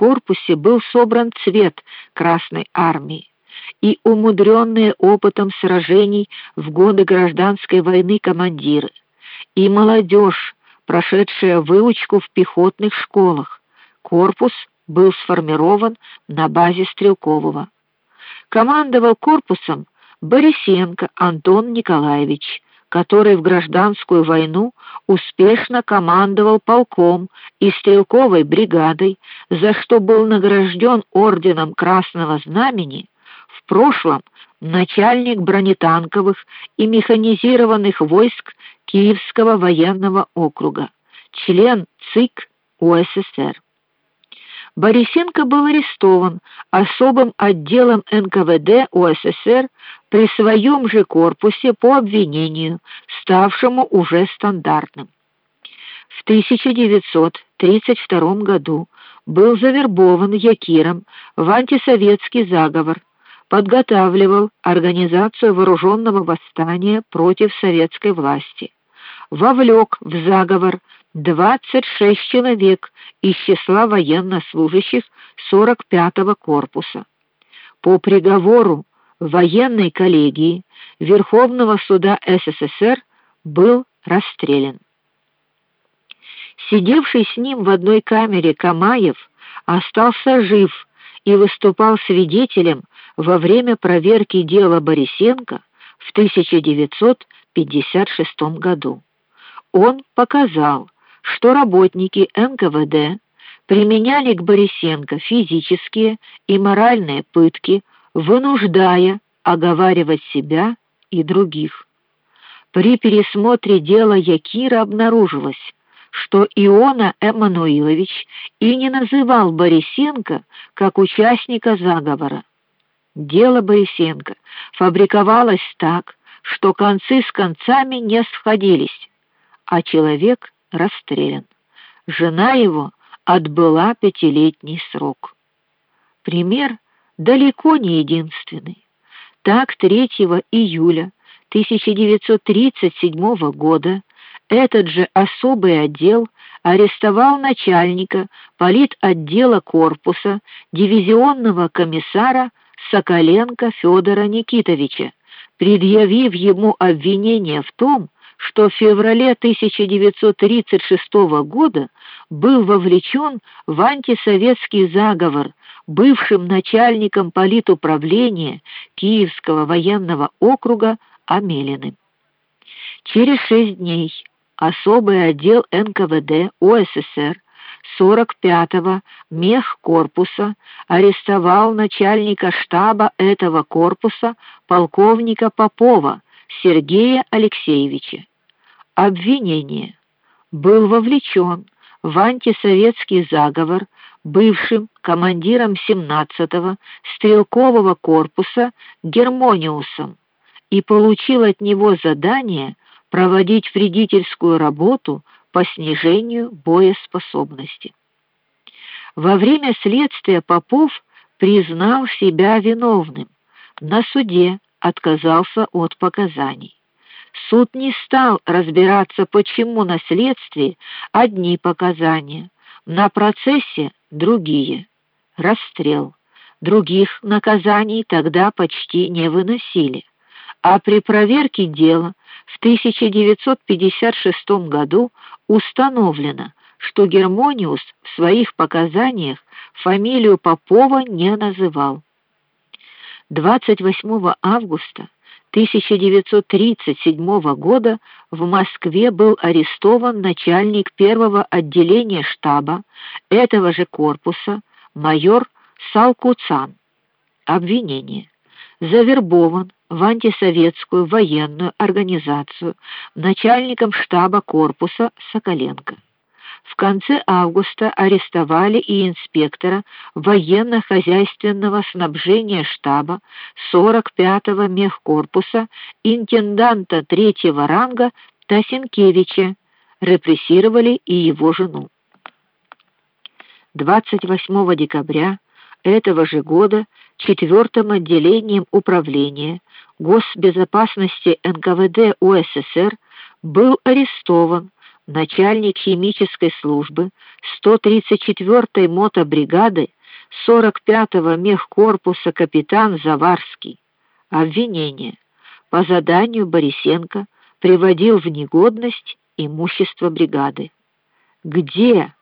корпусе был собран цвет Красной армии, и умудренные опытом сражений в годы гражданской войны командиры, и молодежь, прошедшая выучку в пехотных школах. Корпус был сформирован на базе Стрелкового. Командовал корпусом Борисенко Антон Николаевич, который в гражданскую войну успешно командовал полком и стрелковой бригадой, за что был награжден орденом Красного Знамени, в прошлом начальник бронетанковых и механизированных войск Киевского военного округа, член ЦИК УССР. Борисенко был арестован особым отделом НКВД УССР при своем же корпусе по обвинению, ставшему уже стандартным. В 1932 году был завербован Якиром в антисоветский заговор, подготавливал организацию вооруженного восстания против советской власти, вовлек в заговор 26 человек из числа военнослужащих 45-го корпуса. По приговору военной коллегии Верховного суда СССР был расстрелян. Сидевший с ним в одной камере Камаев остался жив и выступал свидетелем во время проверки дела Борисенко в 1956 году. Он показал, что работники НКВД применяли к Борисенко физические и моральные пытки, вынуждая оговаривать себя и других. При пересмотре дела Якира обнаружилось, что Иона Эммануилович и не называл Борисенко как участника заговора. Дело Борисенко фабриковалось так, что концы с концами не сходились, а человек расстрелян. Жена его отбыла пятилетний срок. Пример далеко не единственный. Так 3 июля 1937 года этот же особый отдел арестовал начальника политотдела корпуса дивизионного комиссара Соколенко Федора Никитовича, предъявив ему обвинение в том, что в феврале 1936 года был вовлечен в антисоветский заговор бывшим начальником политуправления Киевского военного округа Амелиным. Через шесть дней особый отдел НКВД УССР 45-го мехкорпуса арестовал начальника штаба этого корпуса полковника Попова Сергея Алексеевича обвинение был вовлечен в антисоветский заговор бывшим командиром 17-го стрелкового корпуса Гермониусом и получил от него задание проводить вредительскую работу по снижению боеспособности. Во время следствия Попов признал себя виновным. На суде отказался от показаний. Суд не стал разбираться, почему на следствии одни показания, на процессе другие. Расстрел. Других наказаний тогда почти не выносили. А при проверке дела в 1956 году установлено, что Гермониус в своих показаниях фамилию Попова не называл. 28 августа 1937 года в Москве был арестован начальник первого отделения штаба этого же корпуса майор Салкуцан. Обвинение: завербован в антисоветскую военную организацию начальником штаба корпуса Соколенко. В конце августа арестовали и инспектора военно-хозяйственного снабжения штаба 45-го мехкорпуса интенданта третьего ранга Тасенкевича, репрессировали и его жену. 28 декабря этого же года четвертым отделением управления госбезопасности НКВД УССР был арестован начальник химической службы 134-й мотобригады 45-го мехкорпуса капитан Заварский. Обвинение. По заданию Борисенко приводил в негодность имущество бригады. Где